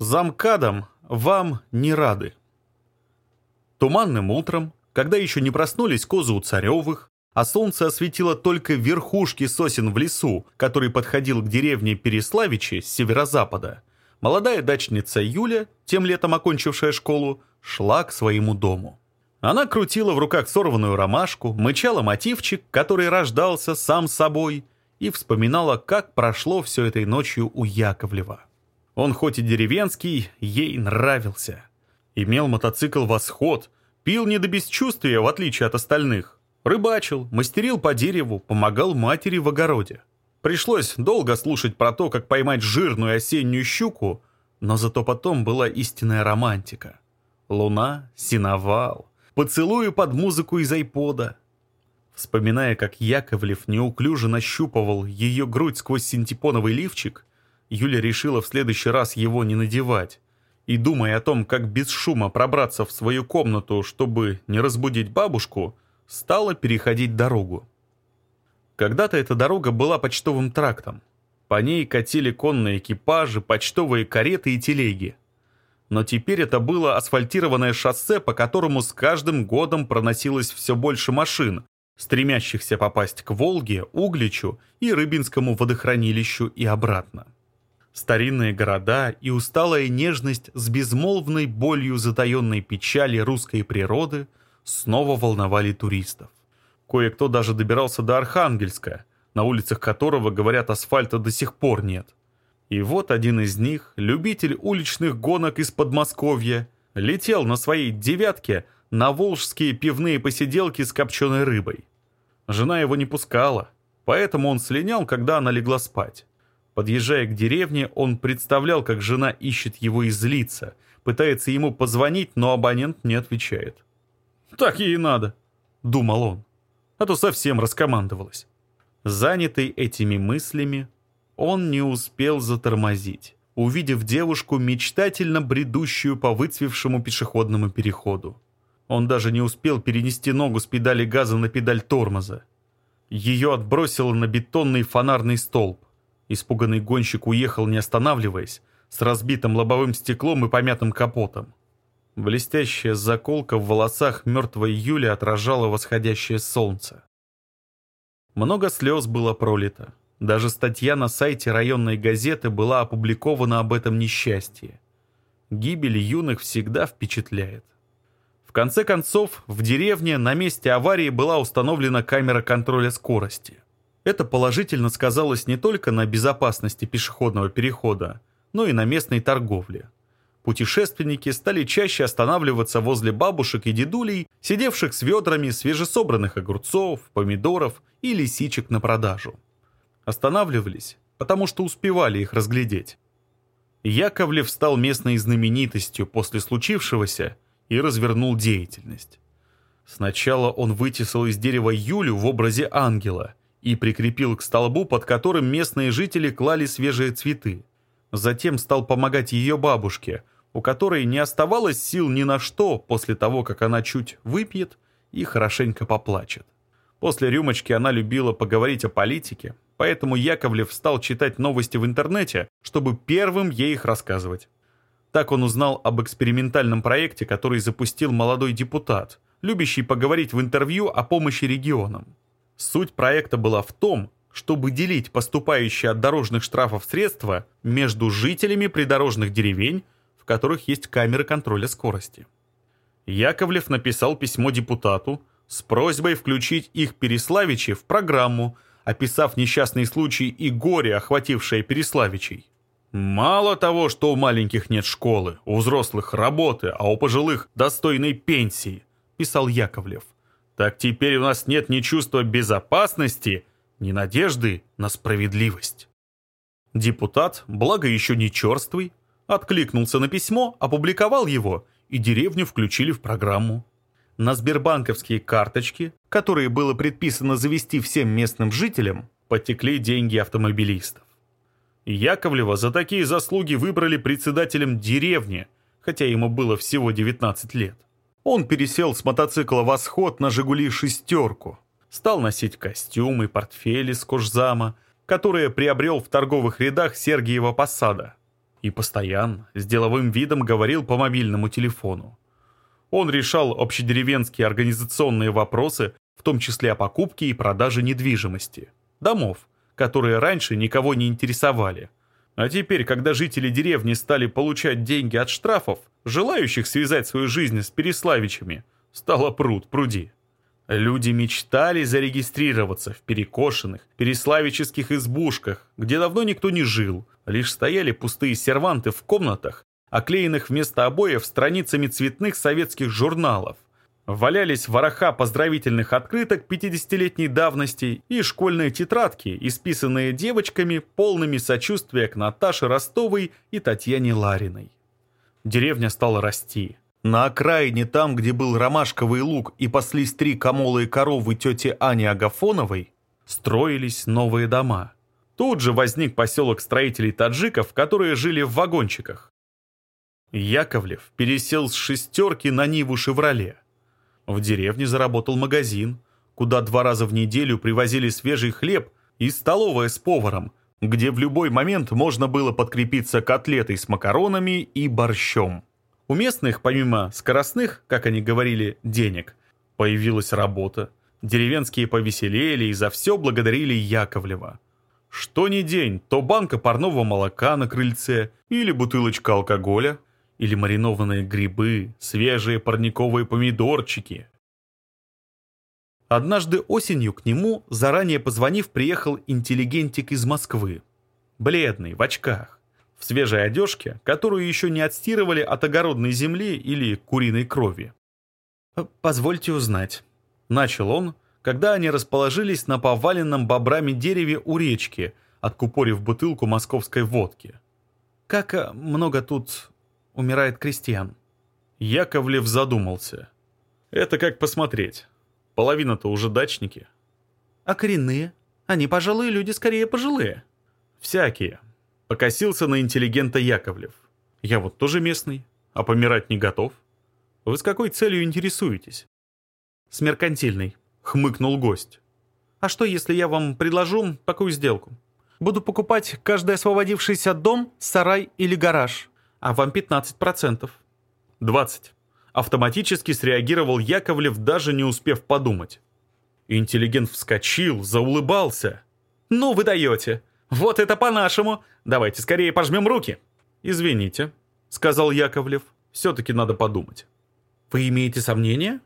замкадом вам не рады. Туманным утром, когда еще не проснулись козы у царевых, а солнце осветило только верхушки сосен в лесу, который подходил к деревне Переславичи с северо-запада, молодая дачница Юля, тем летом окончившая школу, шла к своему дому. Она крутила в руках сорванную ромашку, мычала мотивчик, который рождался сам собой, и вспоминала, как прошло все этой ночью у Яковлева. Он хоть и деревенский, ей нравился. Имел мотоцикл «Восход», пил не до бесчувствия, в отличие от остальных. Рыбачил, мастерил по дереву, помогал матери в огороде. Пришлось долго слушать про то, как поймать жирную осеннюю щуку, но зато потом была истинная романтика. Луна, синовал, поцелую под музыку из айпода. Вспоминая, как Яковлев неуклюже нащупывал ее грудь сквозь синтепоновый лифчик, Юля решила в следующий раз его не надевать. И думая о том, как без шума пробраться в свою комнату, чтобы не разбудить бабушку, стала переходить дорогу. Когда-то эта дорога была почтовым трактом. По ней катили конные экипажи, почтовые кареты и телеги. Но теперь это было асфальтированное шоссе, по которому с каждым годом проносилось все больше машин, стремящихся попасть к Волге, Угличу и Рыбинскому водохранилищу и обратно старинные города и усталая нежность с безмолвной болью затаенной печали русской природы снова волновали туристов. Кое-кто даже добирался до Архангельска, на улицах которого, говорят, асфальта до сих пор нет. И вот один из них, любитель уличных гонок из Подмосковья, летел на своей «девятке» на волжские пивные посиделки с копченой рыбой. Жена его не пускала, поэтому он слинял, когда она легла спать. Подъезжая к деревне, он представлял, как жена ищет его и злится. Пытается ему позвонить, но абонент не отвечает. «Так ей и надо», — думал он. А то совсем раскомандовалась. Занятый этими мыслями, он не успел затормозить, увидев девушку, мечтательно бредущую по выцвевшему пешеходному переходу. Он даже не успел перенести ногу с педали газа на педаль тормоза. Ее отбросило на бетонный фонарный столб. Испуганный гонщик уехал, не останавливаясь, с разбитым лобовым стеклом и помятым капотом. Блестящая заколка в волосах мертвой Юли отражала восходящее солнце. Много слез было пролито. Даже статья на сайте районной газеты была опубликована об этом несчастье. Гибель юных всегда впечатляет. В конце концов, в деревне на месте аварии была установлена камера контроля скорости – это положительно сказалось не только на безопасности пешеходного перехода, но и на местной торговле. Путешественники стали чаще останавливаться возле бабушек и дедулей, сидевших с ведрами свежесобранных огурцов, помидоров и лисичек на продажу. Останавливались, потому что успевали их разглядеть. Яковлев стал местной знаменитостью после случившегося и развернул деятельность. Сначала он вытесал из дерева Юлю в образе ангела – и прикрепил к столбу, под которым местные жители клали свежие цветы. Затем стал помогать ее бабушке, у которой не оставалось сил ни на что после того, как она чуть выпьет и хорошенько поплачет. После рюмочки она любила поговорить о политике, поэтому Яковлев стал читать новости в интернете, чтобы первым ей их рассказывать. Так он узнал об экспериментальном проекте, который запустил молодой депутат, любящий поговорить в интервью о помощи регионам. Суть проекта была в том, чтобы делить поступающие от дорожных штрафов средства между жителями придорожных деревень, в которых есть камеры контроля скорости. Яковлев написал письмо депутату с просьбой включить их Переславичи в программу, описав несчастный случай и горе, охватившее Переславичей. Мало того, что у маленьких нет школы, у взрослых работы, а у пожилых достойной пенсии, писал Яковлев – так теперь у нас нет ни чувства безопасности, ни надежды на справедливость. Депутат, благо еще не черствый, откликнулся на письмо, опубликовал его, и деревню включили в программу. На сбербанковские карточки, которые было предписано завести всем местным жителям, потекли деньги автомобилистов. Яковлева за такие заслуги выбрали председателем деревни, хотя ему было всего 19 лет. Он пересел с мотоцикла «Восход» на «Жигули» «шестерку». Стал носить костюмы, портфели с кожзама, которые приобрел в торговых рядах Сергиева посада. И постоянно, с деловым видом, говорил по мобильному телефону. Он решал общедеревенские организационные вопросы, в том числе о покупке и продаже недвижимости, домов, которые раньше никого не интересовали – а теперь, когда жители деревни стали получать деньги от штрафов, желающих связать свою жизнь с Переславичами, стало пруд пруди. Люди мечтали зарегистрироваться в перекошенных, переславических избушках, где давно никто не жил, лишь стояли пустые серванты в комнатах, оклеенных вместо обоев страницами цветных советских журналов. Валялись вороха поздравительных открыток 50-летней давности и школьные тетрадки, исписанные девочками, полными сочувствия к Наташе Ростовой и Татьяне Лариной. Деревня стала расти. На окраине, там, где был ромашковый луг и паслись три камолые коровы тети Ани Агафоновой, строились новые дома. Тут же возник поселок строителей таджиков, которые жили в вагончиках. Яковлев пересел с шестерки на Ниву «Шевроле». В деревне заработал магазин, куда два раза в неделю привозили свежий хлеб и столовая с поваром, где в любой момент можно было подкрепиться котлетой с макаронами и борщом. У местных, помимо скоростных, как они говорили, денег, появилась работа. Деревенские повеселели и за все благодарили Яковлева. Что ни день, то банка парного молока на крыльце или бутылочка алкоголя – или маринованные грибы, свежие парниковые помидорчики. Однажды осенью к нему, заранее позвонив, приехал интеллигентик из Москвы. Бледный, в очках, в свежей одежке, которую еще не отстирывали от огородной земли или куриной крови. «Э, «Позвольте узнать», — начал он, когда они расположились на поваленном бобрами дереве у речки, откупорив бутылку московской водки. «Как э, много тут умирает крестьян. Яковлев задумался. Это как посмотреть. Половина-то уже дачники. А коренные? Они пожалуй люди, скорее пожилые. Всякие. Покосился на интеллигента Яковлев. Я вот тоже местный, а помирать не готов. Вы с какой целью интересуетесь? С меркантильной, хмыкнул гость. А что, если я вам предложу такую сделку? Буду покупать каждый освободившийся дом, сарай или гараж а вам 15%. 20. Автоматически среагировал Яковлев, даже не успев подумать. Интеллигент вскочил, заулыбался. «Ну вы даете! Вот это по-нашему! Давайте скорее пожмем руки!» «Извините», — сказал Яковлев. «Все-таки надо подумать». «Вы имеете сомнения?»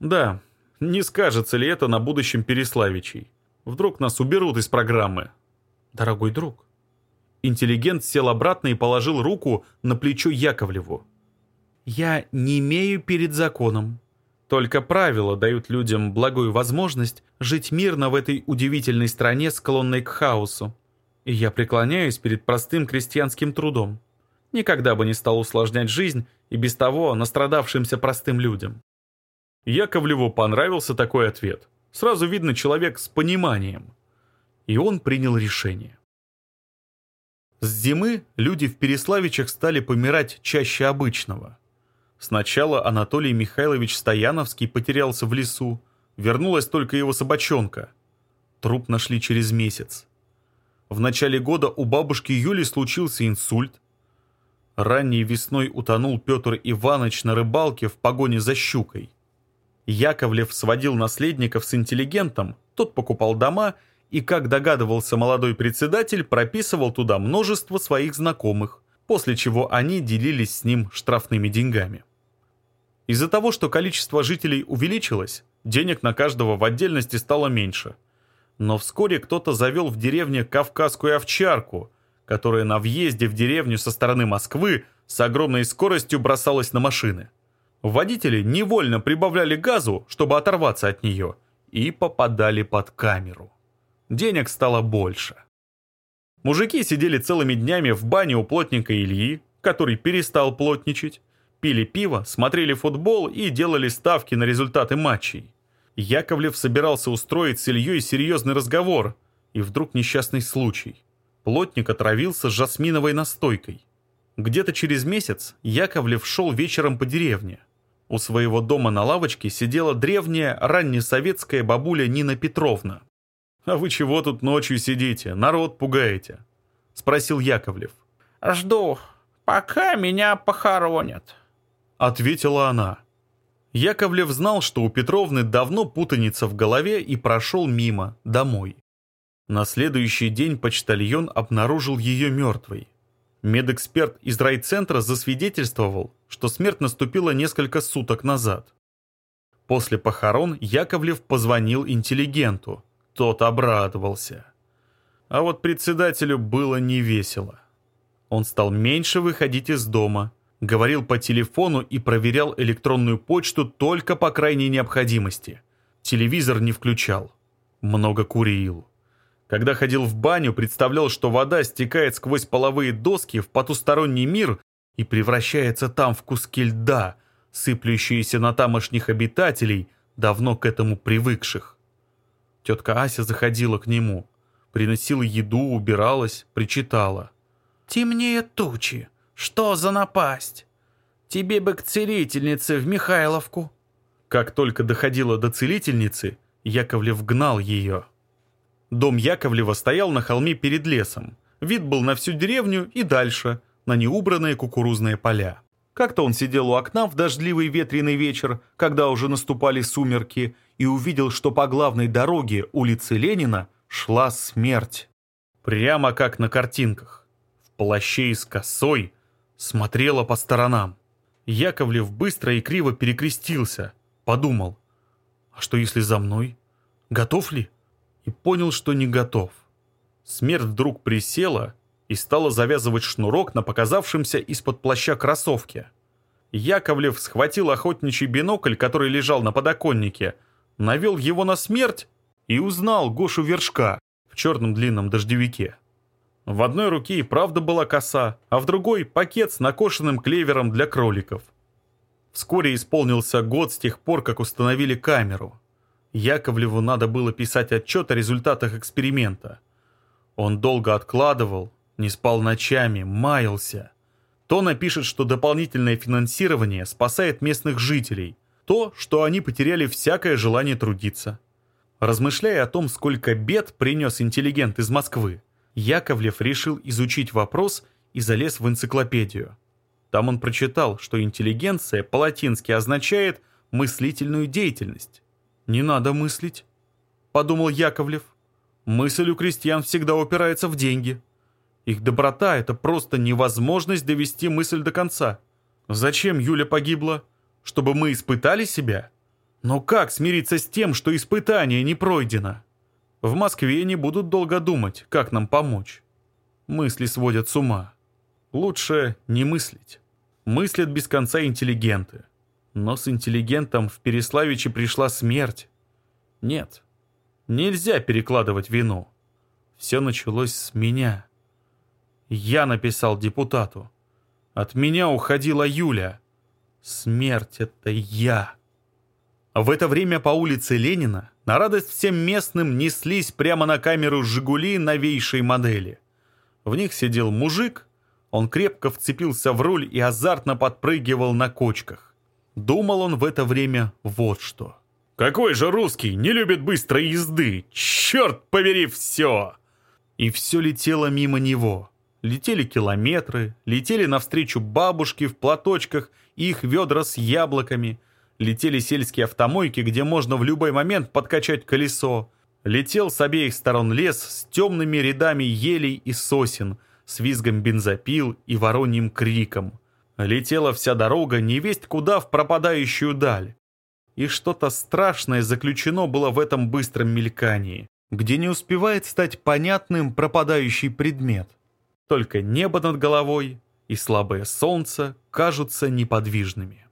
«Да. Не скажется ли это на будущем Переславичей? Вдруг нас уберут из программы?» «Дорогой друг, Интеллигент сел обратно и положил руку на плечо Яковлеву. «Я не имею перед законом. Только правила дают людям благую возможность жить мирно в этой удивительной стране, склонной к хаосу. И я преклоняюсь перед простым крестьянским трудом. Никогда бы не стал усложнять жизнь и без того настрадавшимся простым людям». Яковлеву понравился такой ответ. Сразу видно человек с пониманием. И он принял решение. С зимы люди в Переславичах стали помирать чаще обычного. Сначала Анатолий Михайлович Стояновский потерялся в лесу, вернулась только его собачонка. Труп нашли через месяц. В начале года у бабушки Юли случился инсульт. Ранней весной утонул Петр Иванович на рыбалке в погоне за щукой. Яковлев сводил наследников с интеллигентом, тот покупал дома и, как догадывался молодой председатель, прописывал туда множество своих знакомых, после чего они делились с ним штрафными деньгами. Из-за того, что количество жителей увеличилось, денег на каждого в отдельности стало меньше. Но вскоре кто-то завел в деревне кавказскую овчарку, которая на въезде в деревню со стороны Москвы с огромной скоростью бросалась на машины. Водители невольно прибавляли газу, чтобы оторваться от нее, и попадали под камеру денег стало больше. Мужики сидели целыми днями в бане у плотника Ильи, который перестал плотничать, пили пиво, смотрели футбол и делали ставки на результаты матчей. Яковлев собирался устроить с Ильей серьезный разговор, и вдруг несчастный случай. Плотник отравился жасминовой настойкой. Где-то через месяц Яковлев шел вечером по деревне. У своего дома на лавочке сидела древняя раннесоветская бабуля Нина Петровна. «А вы чего тут ночью сидите? Народ пугаете?» — спросил Яковлев. «Жду, пока меня похоронят», — ответила она. Яковлев знал, что у Петровны давно путаница в голове и прошел мимо, домой. На следующий день почтальон обнаружил ее мертвой. Медэксперт из райцентра засвидетельствовал, что смерть наступила несколько суток назад. После похорон Яковлев позвонил интеллигенту – тот обрадовался. А вот председателю было невесело. Он стал меньше выходить из дома, говорил по телефону и проверял электронную почту только по крайней необходимости. Телевизор не включал. Много курил. Когда ходил в баню, представлял, что вода стекает сквозь половые доски в потусторонний мир и превращается там в куски льда, сыплющиеся на тамошних обитателей, давно к этому привыкших. Тетка Ася заходила к нему, приносила еду, убиралась, причитала. «Темнее тучи! Что за напасть? Тебе бы к целительнице в Михайловку!» Как только доходила до целительницы, Яковлев гнал ее. Дом Яковлева стоял на холме перед лесом. Вид был на всю деревню и дальше, на неубранные кукурузные поля. Как-то он сидел у окна в дождливый ветреный вечер, когда уже наступали сумерки, и увидел, что по главной дороге улицы Ленина шла смерть. Прямо как на картинках. В плаще и с косой смотрела по сторонам. Яковлев быстро и криво перекрестился. Подумал, а что если за мной? Готов ли? И понял, что не готов. Смерть вдруг присела и стала завязывать шнурок на показавшемся из-под плаща кроссовке. Яковлев схватил охотничий бинокль, который лежал на подоконнике, навел его на смерть и узнал Гошу Вершка в черном длинном дождевике. В одной руке и правда была коса, а в другой – пакет с накошенным клевером для кроликов. Вскоре исполнился год с тех пор, как установили камеру. Яковлеву надо было писать отчет о результатах эксперимента. Он долго откладывал, не спал ночами, маялся. То напишет, что дополнительное финансирование спасает местных жителей – то, что они потеряли всякое желание трудиться. Размышляя о том, сколько бед принес интеллигент из Москвы, Яковлев решил изучить вопрос и залез в энциклопедию. Там он прочитал, что интеллигенция по-латински означает «мыслительную деятельность». «Не надо мыслить», — подумал Яковлев. «Мысль у крестьян всегда упирается в деньги. Их доброта — это просто невозможность довести мысль до конца. Зачем Юля погибла?» чтобы мы испытали себя? Но как смириться с тем, что испытание не пройдено? В Москве не будут долго думать, как нам помочь. Мысли сводят с ума. Лучше не мыслить. Мыслят без конца интеллигенты. Но с интеллигентом в Переславиче пришла смерть. Нет, нельзя перекладывать вину. Все началось с меня. Я написал депутату. От меня уходила Юля смерть — это я. А в это время по улице Ленина на радость всем местным неслись прямо на камеру «Жигули» новейшей модели. В них сидел мужик, он крепко вцепился в руль и азартно подпрыгивал на кочках. Думал он в это время вот что. «Какой же русский не любит быстрой езды? Черт побери все!» И все летело мимо него. Летели километры, летели навстречу бабушке в платочках — их ведра с яблоками. Летели сельские автомойки, где можно в любой момент подкачать колесо. Летел с обеих сторон лес с темными рядами елей и сосен, с визгом бензопил и вороньим криком. Летела вся дорога невесть куда в пропадающую даль. И что-то страшное заключено было в этом быстром мелькании, где не успевает стать понятным пропадающий предмет. Только небо над головой, и слабое солнце кажутся неподвижными.